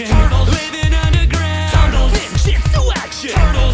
action. Turtles living underground. Turtles in jitsu action. Turtles.